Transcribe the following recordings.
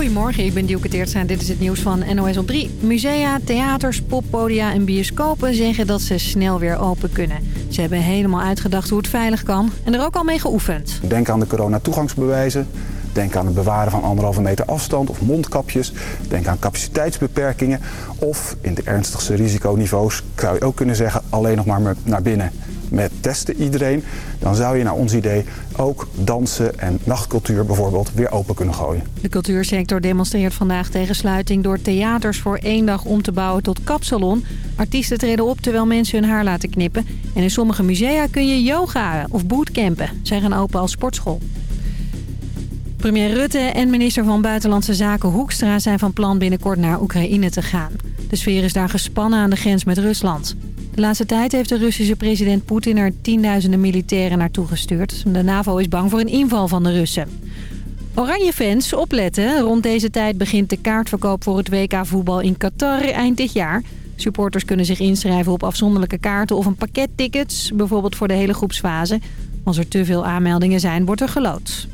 Goedemorgen, ik ben Dielke en dit is het nieuws van NOS op 3. Musea, theaters, poppodia en bioscopen zeggen dat ze snel weer open kunnen. Ze hebben helemaal uitgedacht hoe het veilig kan en er ook al mee geoefend. Denk aan de corona-toegangsbewijzen. Denk aan het bewaren van anderhalve meter afstand of mondkapjes. Denk aan capaciteitsbeperkingen. Of in de ernstigste risiconiveaus zou je ook kunnen zeggen alleen nog maar naar binnen met testen iedereen... dan zou je naar ons idee ook dansen en nachtcultuur bijvoorbeeld weer open kunnen gooien. De cultuursector demonstreert vandaag tegen sluiting door theaters voor één dag om te bouwen tot kapsalon. Artiesten treden op terwijl mensen hun haar laten knippen. En in sommige musea kun je yoga of bootcampen. Zij gaan open als sportschool. Premier Rutte en minister van Buitenlandse Zaken Hoekstra zijn van plan binnenkort naar Oekraïne te gaan. De sfeer is daar gespannen aan de grens met Rusland. De laatste tijd heeft de Russische president Poetin er tienduizenden militairen naartoe gestuurd. De NAVO is bang voor een inval van de Russen. Oranje fans, opletten. Rond deze tijd begint de kaartverkoop voor het WK voetbal in Qatar eind dit jaar. Supporters kunnen zich inschrijven op afzonderlijke kaarten of een pakket tickets. Bijvoorbeeld voor de hele groepsfase. Als er te veel aanmeldingen zijn, wordt er gelood.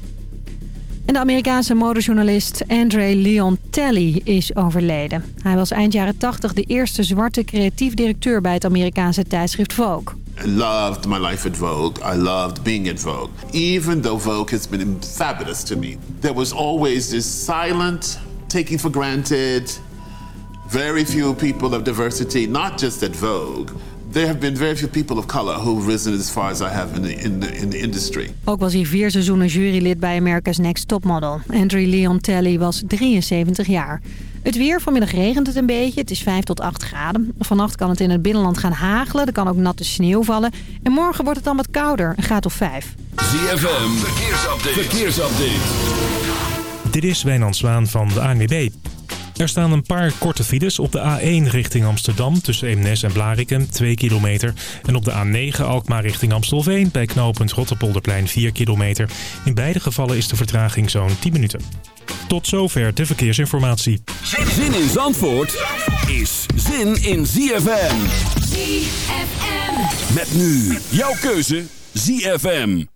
En de Amerikaanse modejournalist Andre Leon Telly is overleden. Hij was eind jaren 80 de eerste zwarte creatief directeur bij het Amerikaanse tijdschrift Vogue. I loved my life at Vogue. I loved being at Vogue. Even though Vogue has been fabulous to me, there was always this silent, taking for granted, very few people of diversity, not just at Vogue, there have been very few people of color who've risen as far as I have in the, in the, in the industry. Ook was hij vier seizoenen jurylid bij America's Next Topmodel. Andrew Leon Telly was 73 jaar. Het weer, vanmiddag regent het een beetje. Het is 5 tot 8 graden. Vannacht kan het in het binnenland gaan hagelen. Er kan ook natte sneeuw vallen. En morgen wordt het dan wat kouder, een graad of 5. ZFM, verkeersupdate. verkeersupdate. Dit is Wijnand Zwaan van de ANWB. Er staan een paar korte files op de A1 richting Amsterdam tussen Eemnes en Blarikum 2 kilometer. En op de A9 Alkmaar richting Amstelveen bij knooppunt Rotterpolderplein 4 kilometer. In beide gevallen is de vertraging zo'n 10 minuten. Tot zover de verkeersinformatie. Zin in Zandvoort is zin in ZFM. ZFM. Met nu jouw keuze ZFM.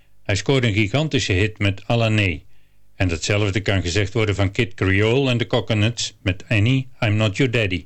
Hij scoorde een gigantische hit met Alané. En datzelfde kan gezegd worden van Kid Creole en de Coconuts met Annie, I'm Not Your Daddy.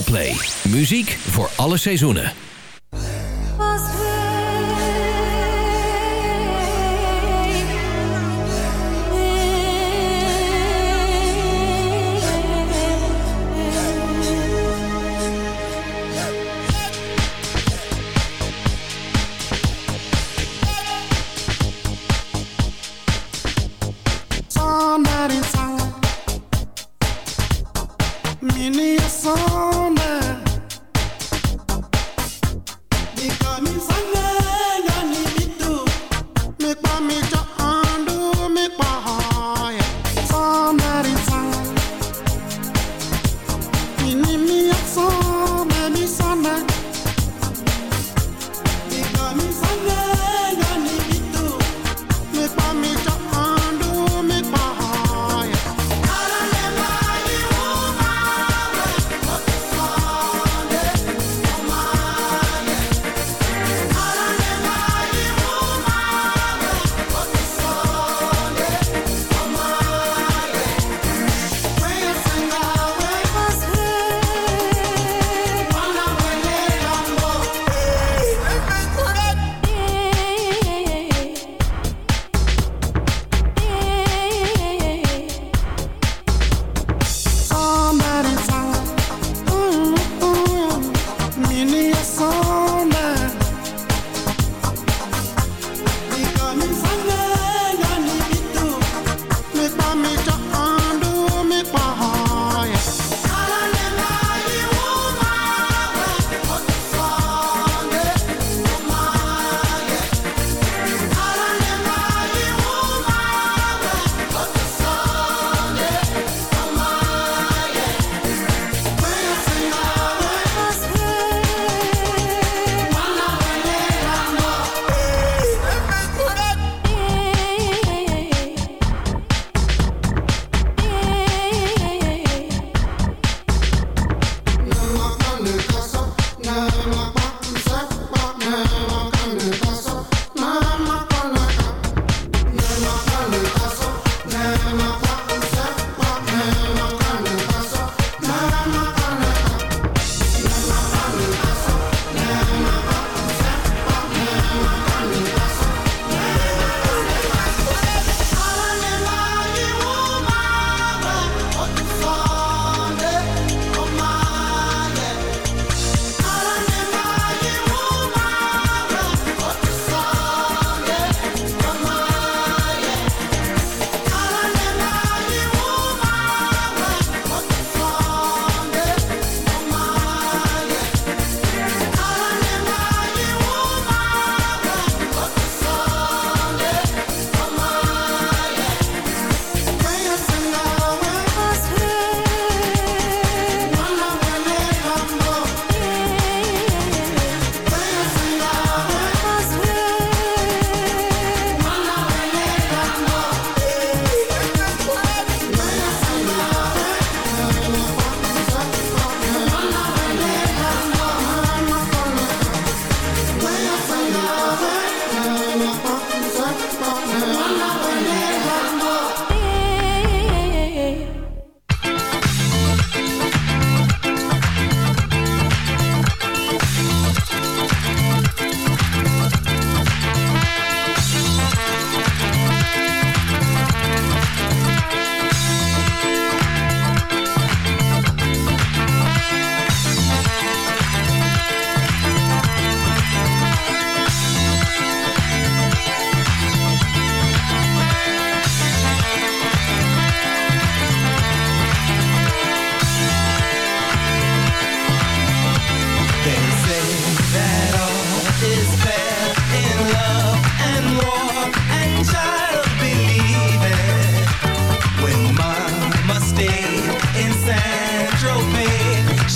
Triple Play. Muziek voor alle seizoenen. Somebody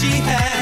she had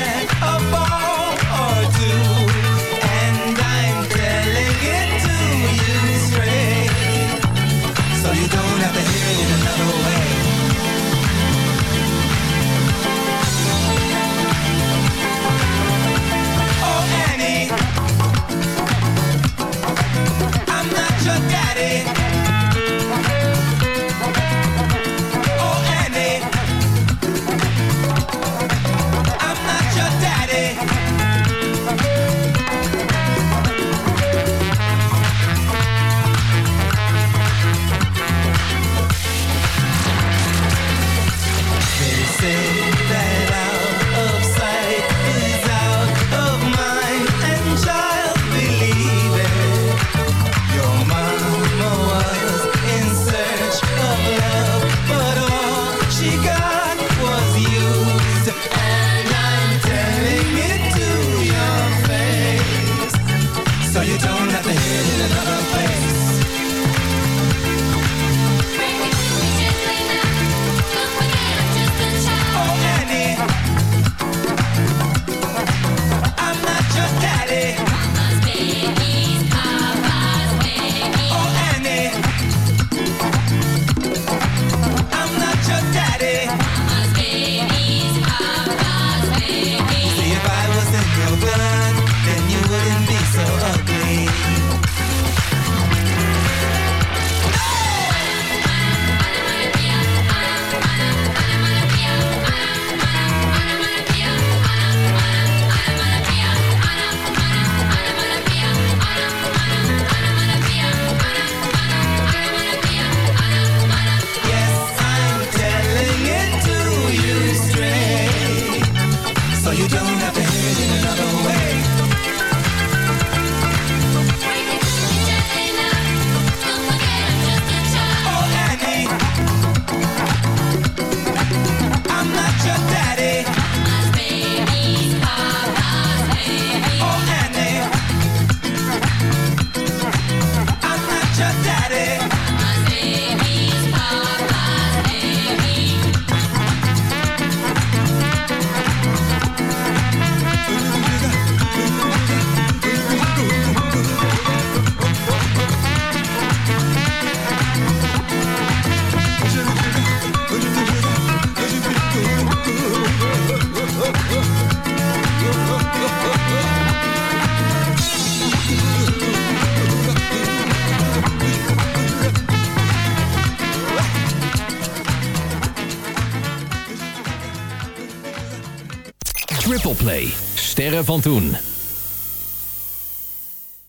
Sterren van toen.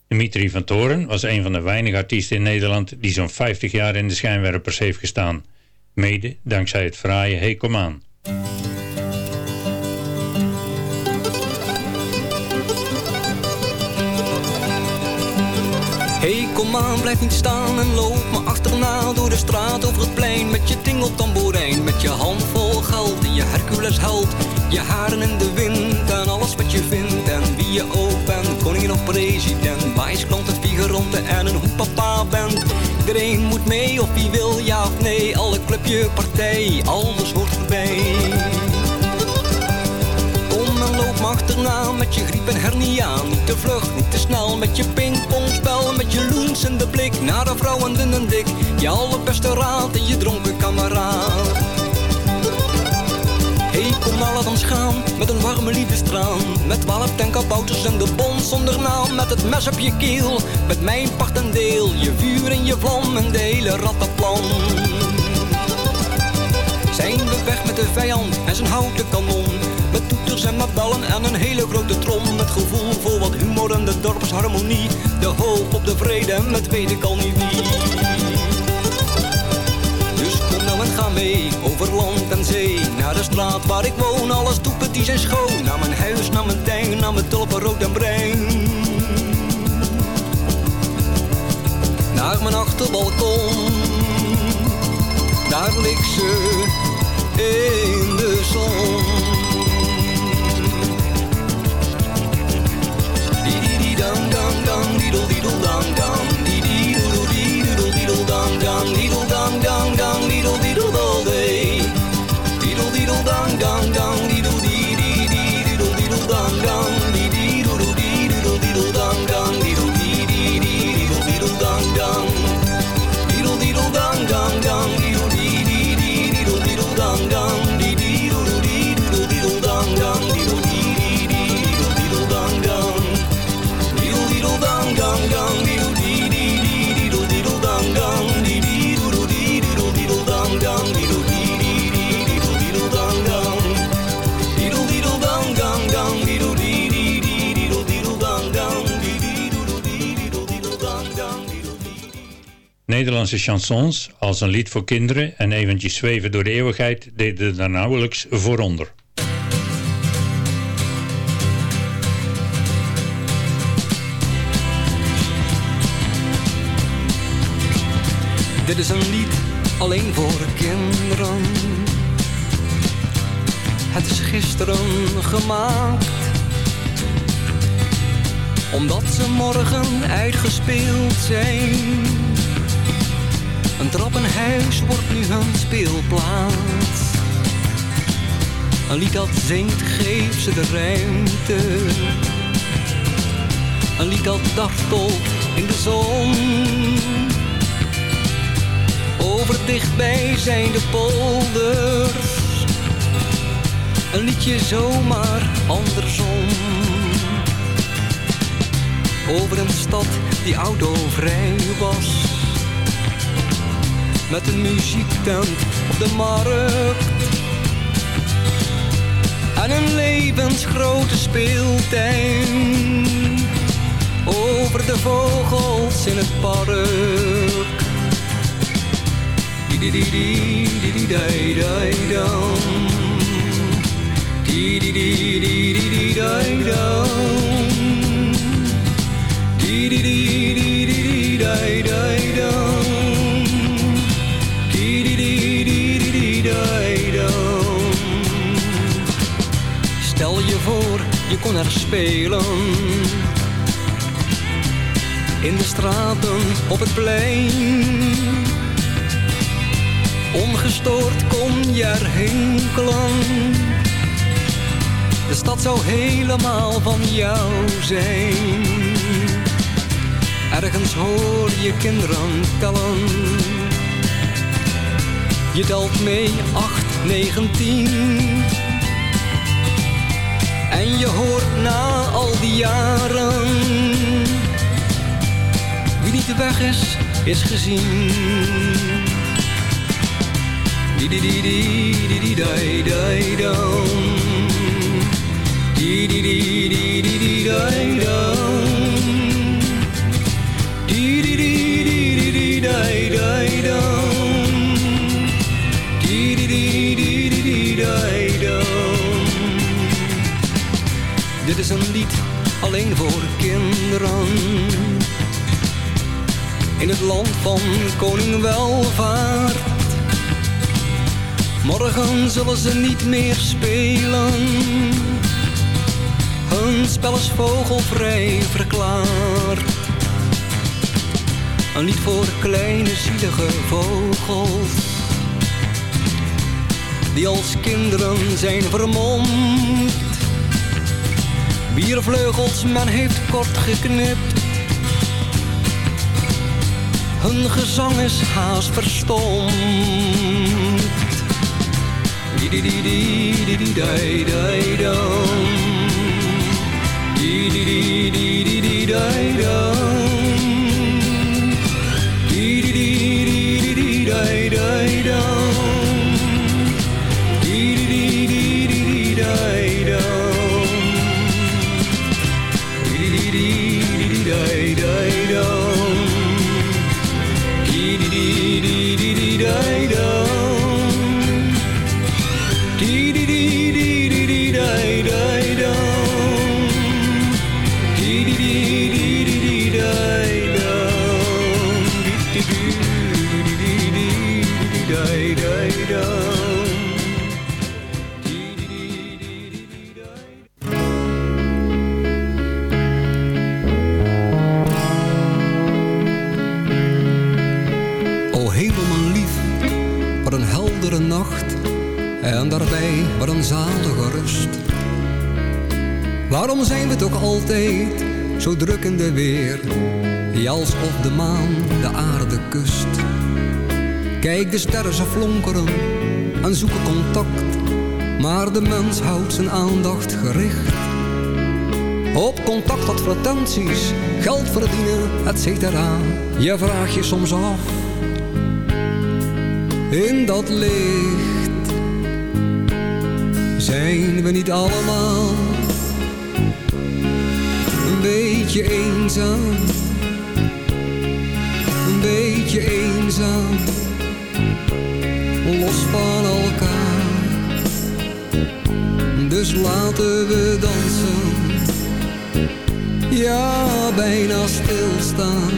Dimitri van Toren was een van de weinige artiesten in Nederland die zo'n 50 jaar in de schijnwerpers heeft gestaan. Mede dankzij het fraaie Hey Kom Aan. Hey, kom aan, blijf niet staan en loop me achterna door de straat over het plein met je tingeltamboerijn, met je hand vol geld en je Hercules held, je haren in de wind president, wijsklant en figuranten en een hoe papa bent. Iedereen moet mee of wie wil ja of nee, alle clubje, partij, alles hoort erbij. Kom en loop achterna met je griep en hernia. Niet te vlug, niet te snel met je pingpongspel. Met je loens in de blik naar de vrouwen dun en dik. Je allerbeste raad en je dronken kameraad. Gaan met een warme liefdestraan. Met twaalf tenkabouters en de bons zonder naam. Met het mes op je keel, met mijn part en deel. Je vuur en je vlam en de hele rattenplan. Zijn we weg met de vijand en zijn houten kanon Met toeters en mabellen en een hele grote trom Met gevoel voor wat humor en de dorpsharmonie De hoop op de vrede met weet ik al niet wie ga mee over land en zee Naar de straat waar ik woon, alles toepeties en schoon Naar mijn huis, naar mijn tuin, naar mijn tulpen rood en bruin Naar mijn achterbalkon daar ligt ze in de zon. Dam, diedel-diedel, dam, dam. Di-di-doedel-diedel, dam, dam. Diedel-dam, dam, dam, diedel-diedel, dal, Nederlandse chansons als een lied voor kinderen en eventjes zweven door de eeuwigheid deden er nauwelijks voor onder. Dit is een lied alleen voor kinderen. Het is gisteren gemaakt. Omdat ze morgen uitgespeeld zijn. Een trappenhuis wordt nu hun speelplaats. Een lied dat zingt geeft ze de ruimte. Een lied dat dartelt in de zon. Over dichtbij zijn de polders. Een liedje zomaar andersom. Over een stad die autovrij was met een muziektent op de markt. En een levensgrote speeltuin over de vogels in het park. Di di di di di dam. Di di di di di di dam. Di di di di di di di dam. Stel je voor, je kon er spelen. In de straten, op het plein Ongestoord kon je er hinkelen. De stad zou helemaal van jou zijn. Ergens hoor je kinderen tellen. Je telt mee 8, 19. En je hoort na al die jaren. Wie niet weg is, is gezien. Di di di dan. Di di dan. Di di di dan. Dit is een lied alleen voor kinderen. In het land van koning welvaart Morgen zullen ze niet meer spelen. Hun spel is vogelvrij verklaard. Een lied voor kleine zielige vogels. Die als kinderen zijn vermomd. Biervleugels men heeft kort geknipt. Hun gezang is haast verstomd. Dee de sterren ze flonkeren en zoeken contact, maar de mens houdt zijn aandacht gericht. Op contactadvertenties, geld verdienen, et cetera. Je vraagt je soms af, in dat licht zijn we niet allemaal een beetje eenzaam, een beetje eenzaam, van elkaar. Dus laten we dansen, ja bijna stilstaan.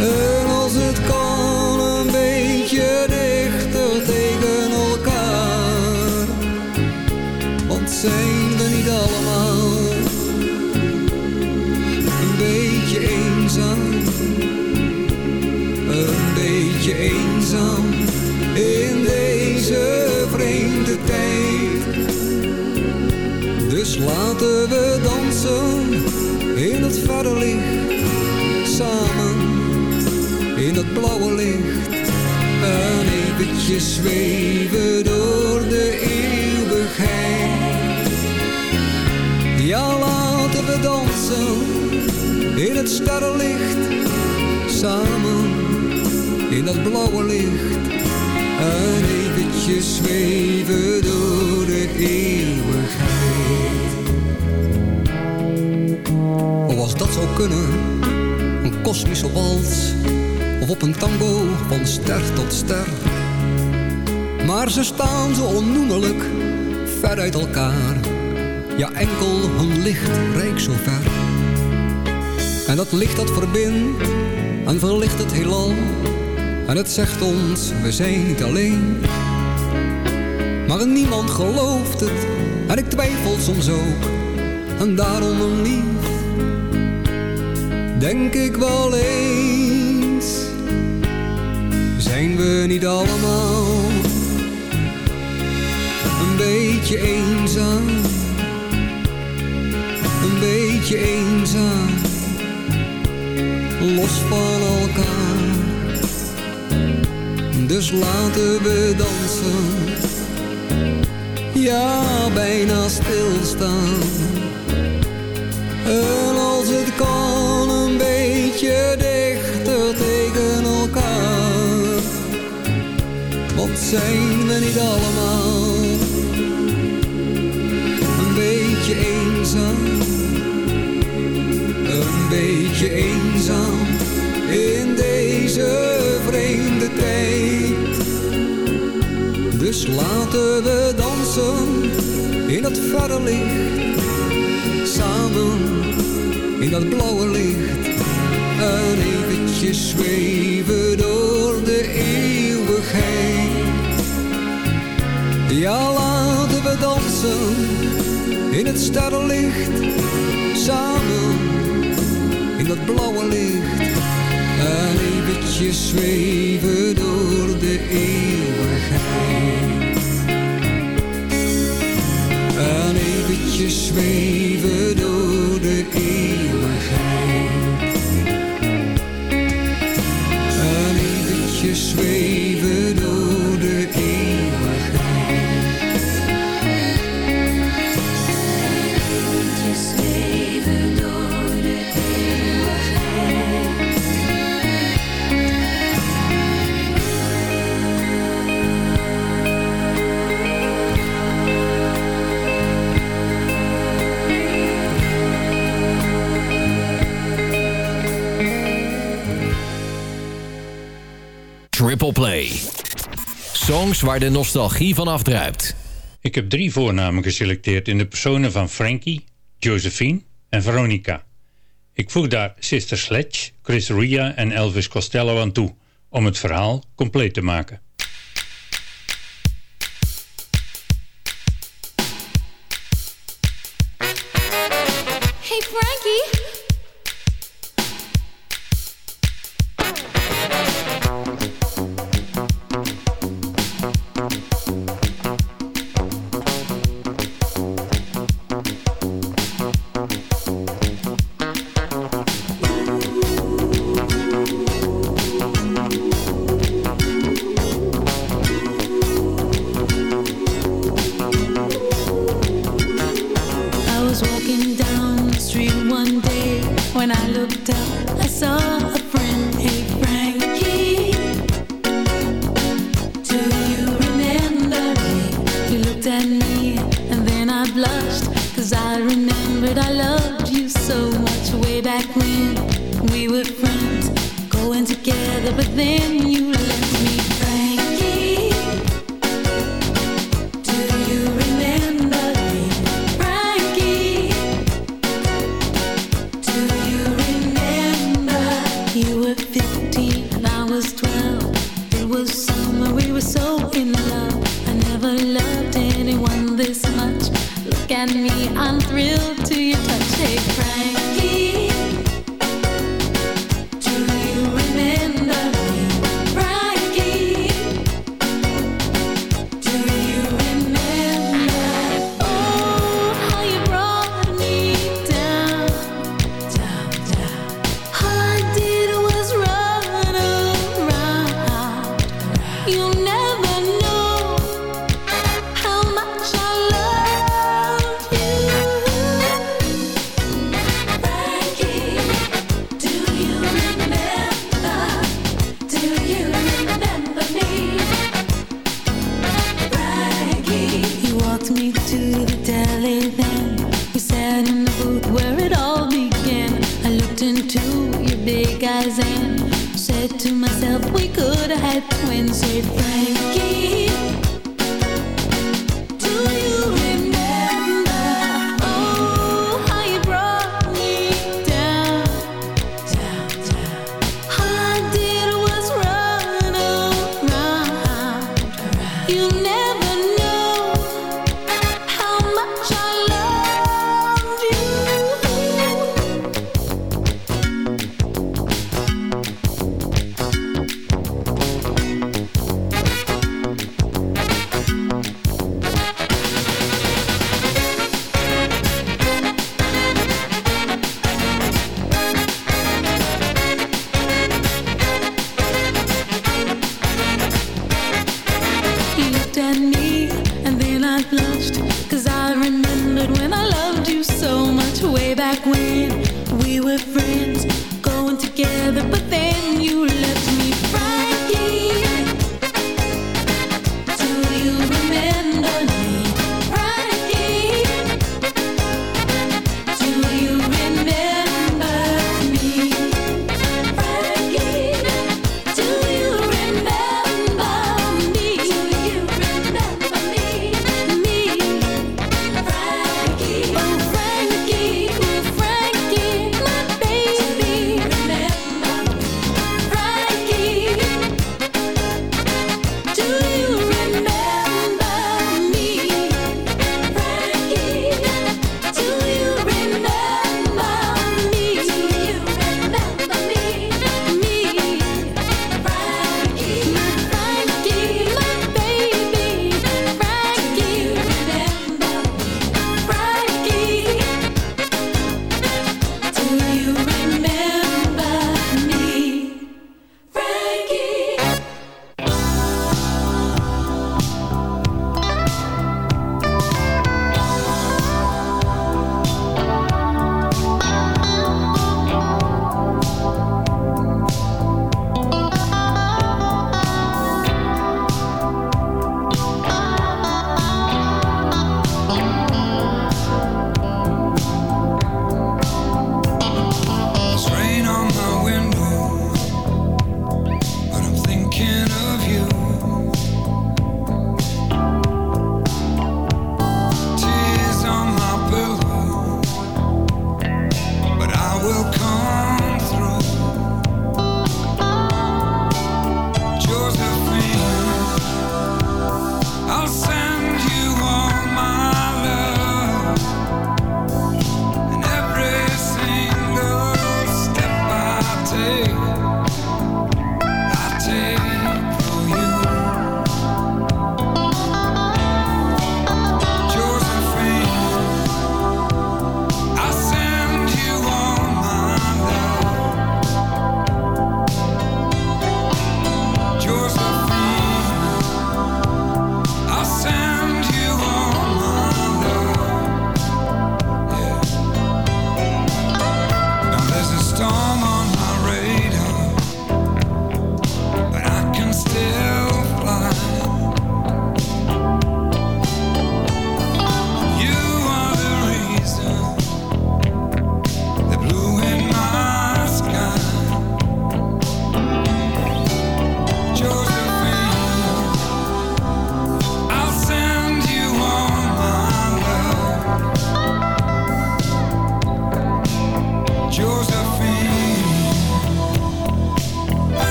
En als het kan een beetje dichter tegen elkaar. Want zijn we niet allemaal een beetje eenzaam? Beetje eenzaam in deze vreemde tijd. Dus laten we dansen in het verre licht samen in het blauwe licht een eventje zweven door de eeuwigheid. Ja, laten we dansen in het sterrenlicht samen in dat blauwe licht een eventje zweven door de eeuwigheid. Of als dat zou kunnen, een kosmische wals of op een tango van ster tot ster. Maar ze staan zo onnoemelijk ver uit elkaar. Ja, enkel hun licht reikt zo ver. En dat licht dat verbindt en verlicht het heelal. En het zegt ons, we zijn niet alleen. Maar niemand gelooft het en ik twijfel soms ook. En daarom een lief, denk ik wel eens zijn we niet allemaal een beetje eenzaam? Een beetje eenzaam, los van elkaar. Dus laten we dansen, ja bijna stilstaan. En als het kan een beetje dichter tegen elkaar. Wat zijn we niet allemaal een beetje eenzaam? Een beetje eenzaam Dus laten we dansen in dat verre licht. Samen in dat blauwe licht. En eventje zweven door de eeuwigheid. Ja, laten we dansen in het sterrenlicht. Samen in dat blauwe licht. En eventje zweven door de eeuwigheid. En eventje zweven door de eeuwigheid. Songs waar de nostalgie van afdruipt. Ik heb drie voornamen geselecteerd in de personen van Frankie, Josephine en Veronica. Ik voeg daar Sister Sledge, Chris Ria en Elvis Costello aan toe, om het verhaal compleet te maken. Hey Frankie.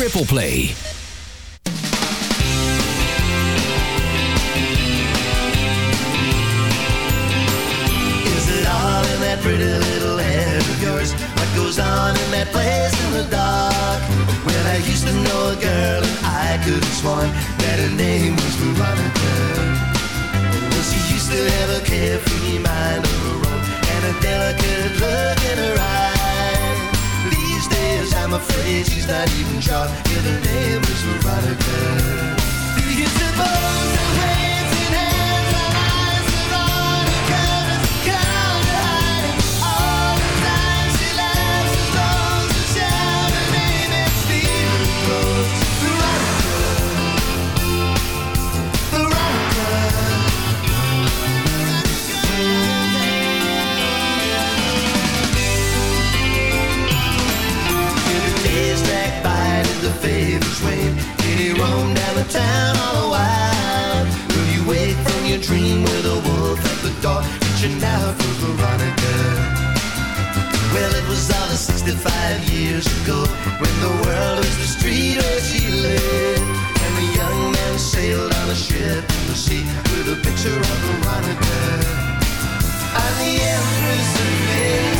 Triple Play. That pretty little head of yours? What goes on in that place in the dark? When I used to know a girl and I could have sworn that her name was Veronica. Well, she used to have a carefree mind of her own and a delicate look in her I'm afraid she's not even sure if her name was Veronica. Do you suppose that roam down the town all the while? Will you wake from your dream with a wolf at the door, reaching out for Veronica? Well, it was all the 65 years ago when the world was the street where she lived. And the young man sailed on a ship in the sea with a picture of Veronica. I'm the Empress of India.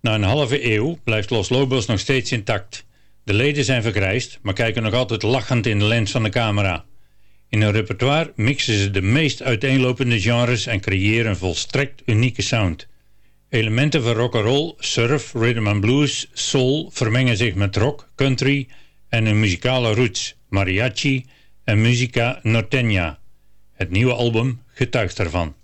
Na een halve eeuw blijft Los Lobos nog steeds intact. De leden zijn vergrijsd, maar kijken nog altijd lachend in de lens van de camera. In hun repertoire mixen ze de meest uiteenlopende genres en creëren een volstrekt unieke sound. Elementen van rock'n'roll, surf, rhythm and blues, soul vermengen zich met rock, country en hun muzikale roots, mariachi en musica norteña. Het nieuwe album getuigt daarvan.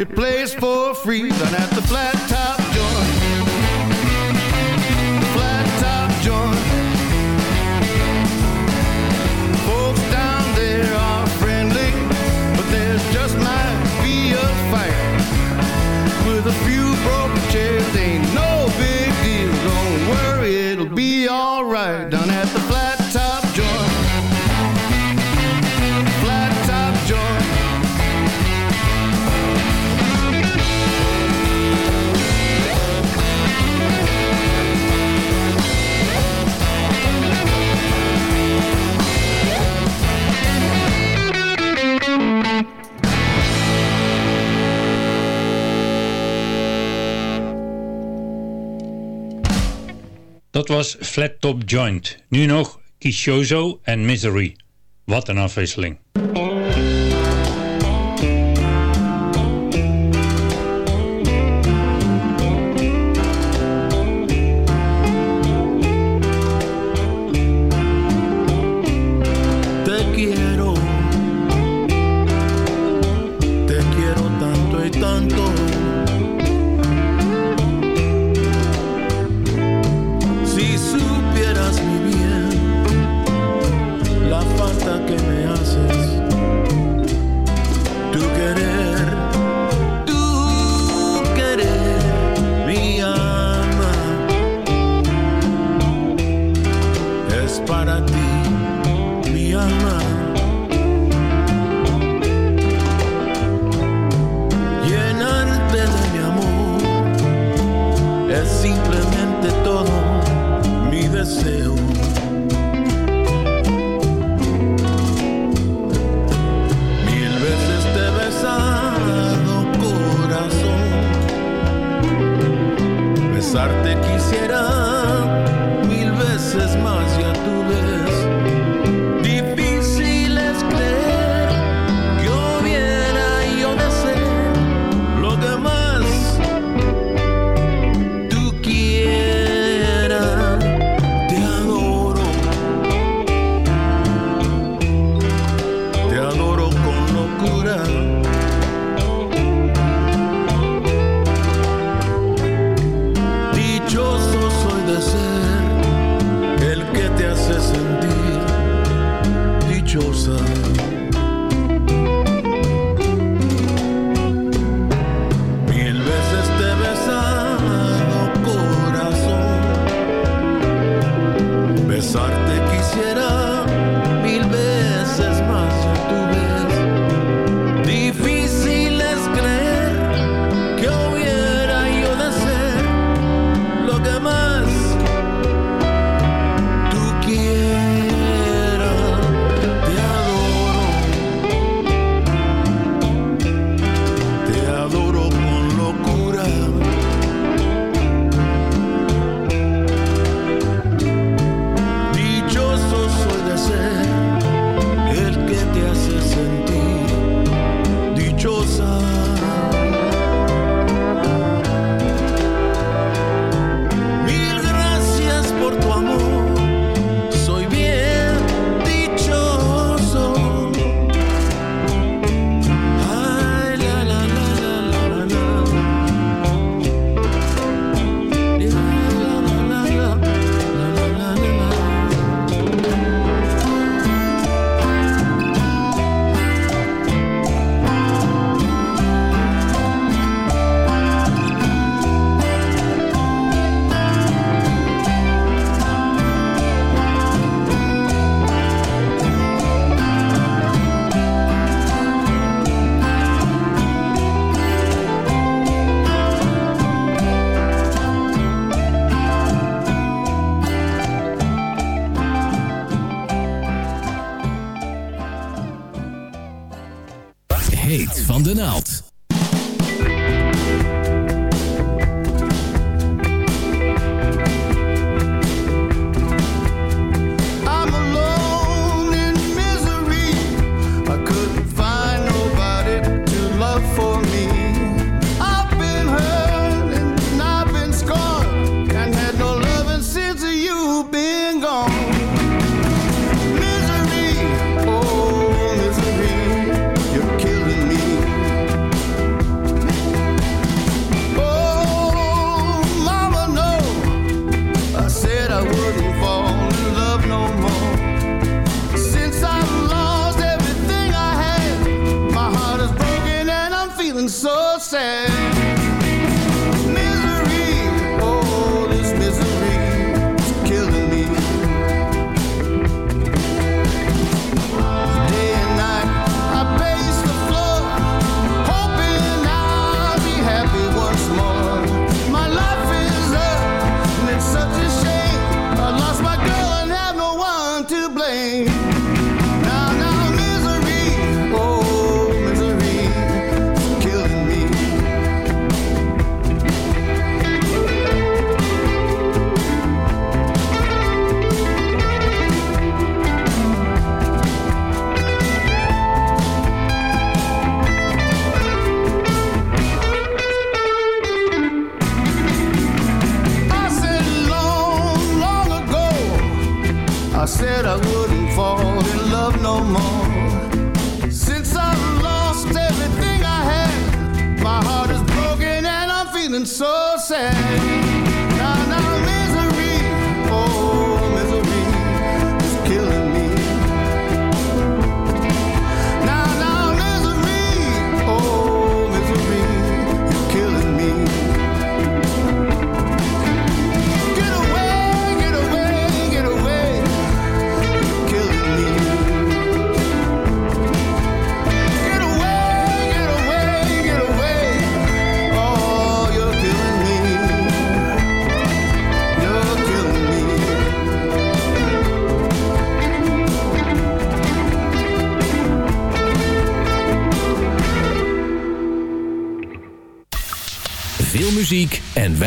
It plays for free, then at the flat top. was Flat Top Joint. Nu nog Kishozo en Misery. Wat een afwisseling.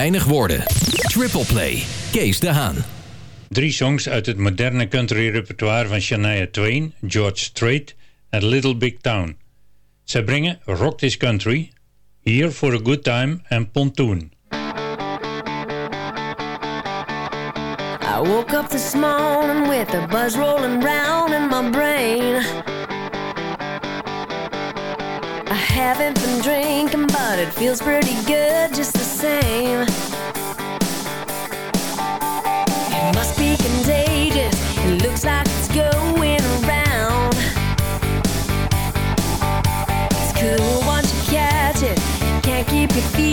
weinig woorden. Triple Play, Kees de Haan. Drie songs uit het moderne country repertoire van Shania Twain, George Strait en Little Big Town. Zij brengen Rock This Country, Here for a Good Time en Pontoon. I woke up this morning with a buzz rolling round in my brain. I haven't been drinking, but it feels pretty good just same. It must be contagious. It looks like it's going around. It's cool once you catch it. Can't keep your feet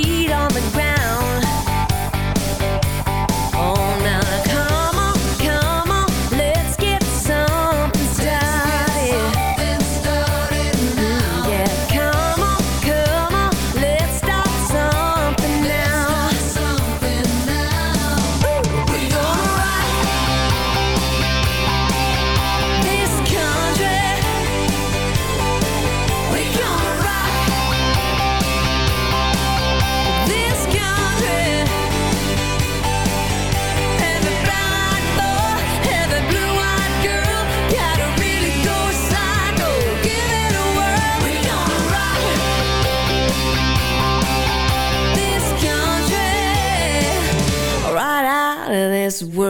this word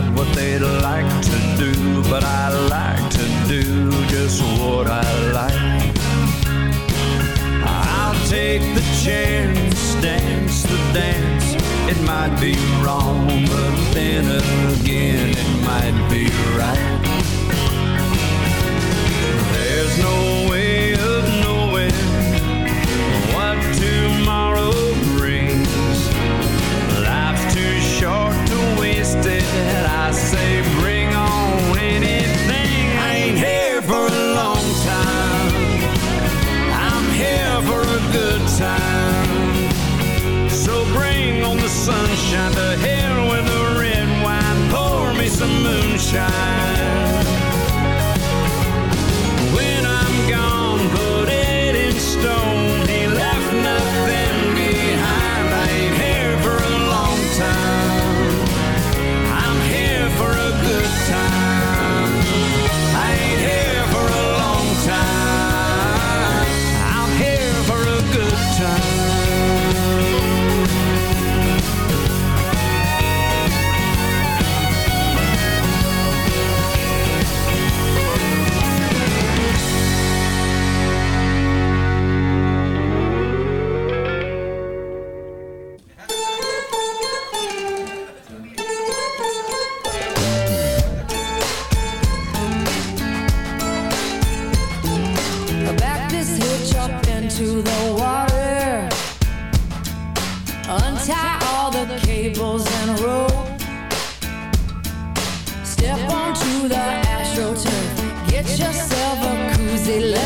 not what they'd like to do, but I like to do just what I like. I'll take the chance, dance the dance. It might be wrong, but then again, it might be right. There's no way Shine.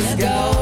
Let's go.